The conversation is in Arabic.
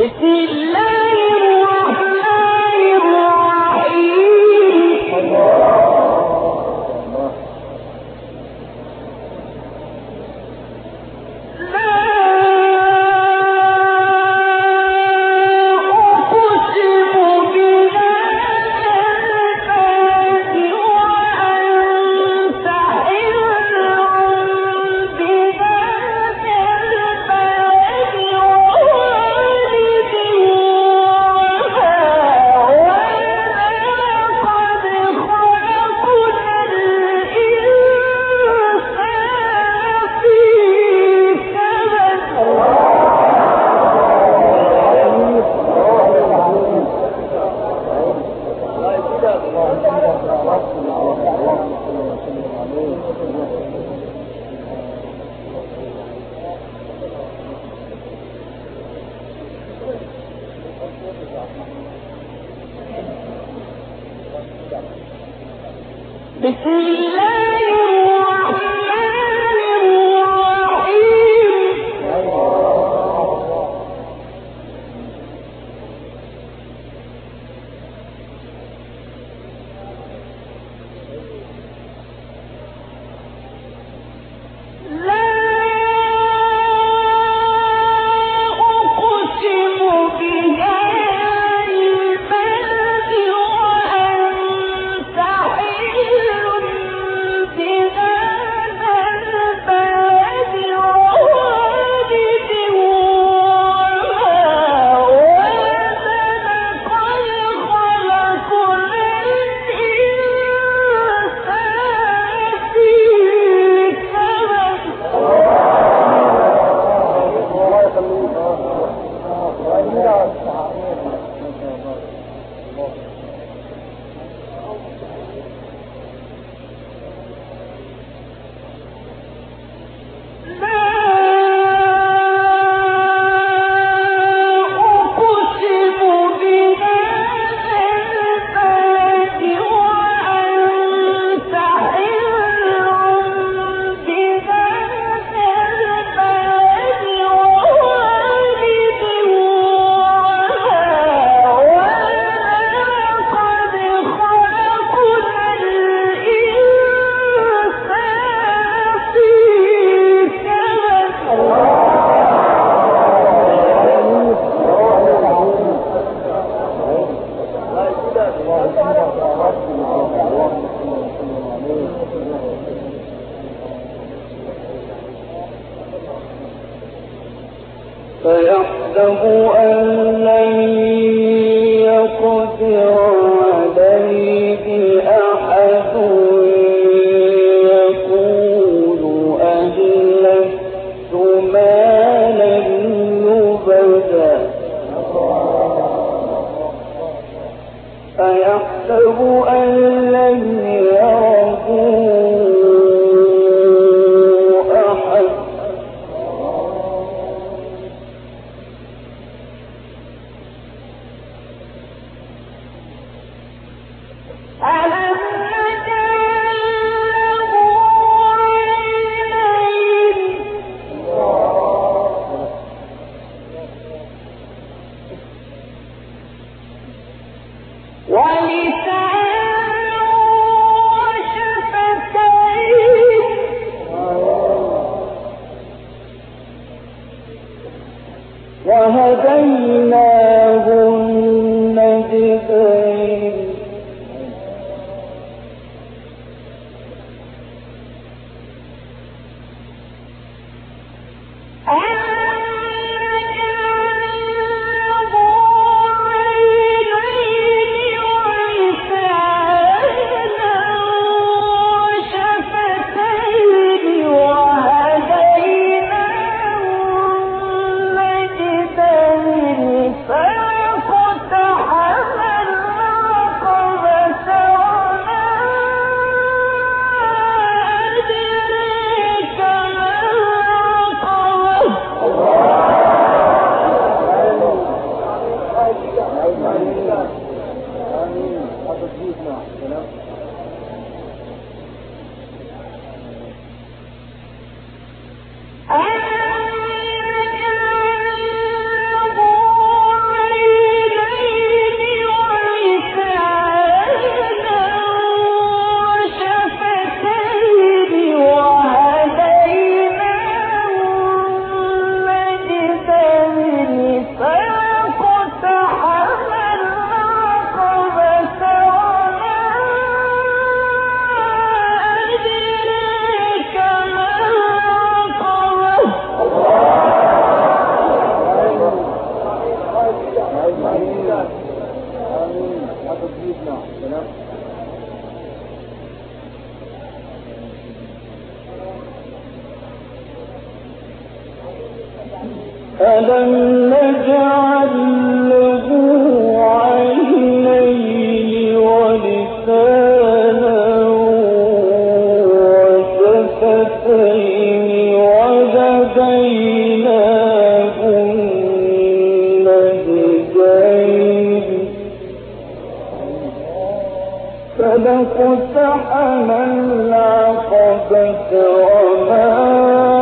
بسم الله. بسم الله يحسب أن لن الله واحد ألم نجعل فلقتحم العقبة وما